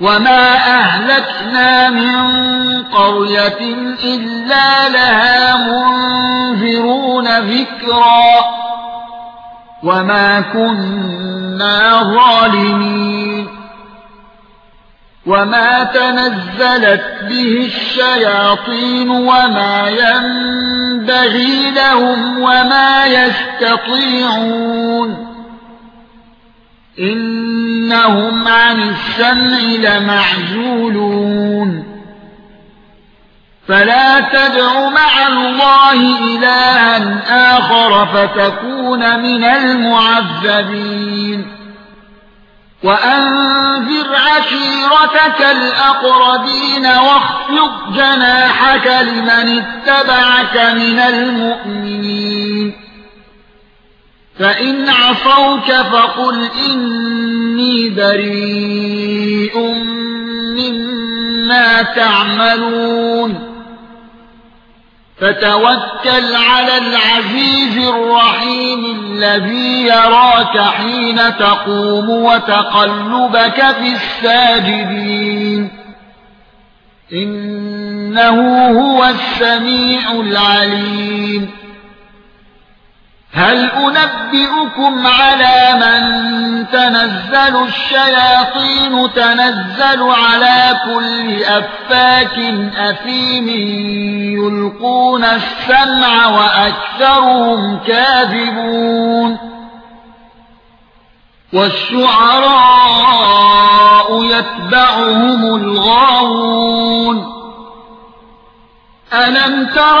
وما اهلكنا من قريه الا لها منذرون ذكرا وما كنا ظالمين وما تنزلت به الشياطين وما ينبغي لهم وما يستطيعون إنهم عن السمع لمعزولون. فلا تدع مع الله إلها آخر فتكون من المعذبين. وأنذر عشيرتك الأقربين واخفض جناحك لمن اتبعك من المؤمنين. فَإِنْ عَصَوْكَ فَقُلْ إِنِّي بَرِيءٌ مِّمَّا تَعْمَلُونَ فَتَوَكَّلْ عَلَى الْعَزِيزِ الرَّحِيمِ الَّذِي يَرَاكَ حِينَ تَقُومُ وَتَقَلُّبَكَ فِي السَّاجِدِينَ إِنَّهُ هُوَ السَّمِيعُ الْعَلِيمُ هل أنبئكم على من تنزل الشياطين تنزل على كل أفاك أثيم يلقون السمع وأكثرهم كاذبون والشعراء يتبعهم الغاوون ألم تر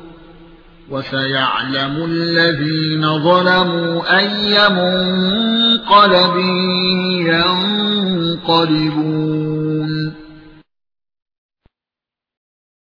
وسيعلم الذين ظلموا أي منقلب ينقلبون.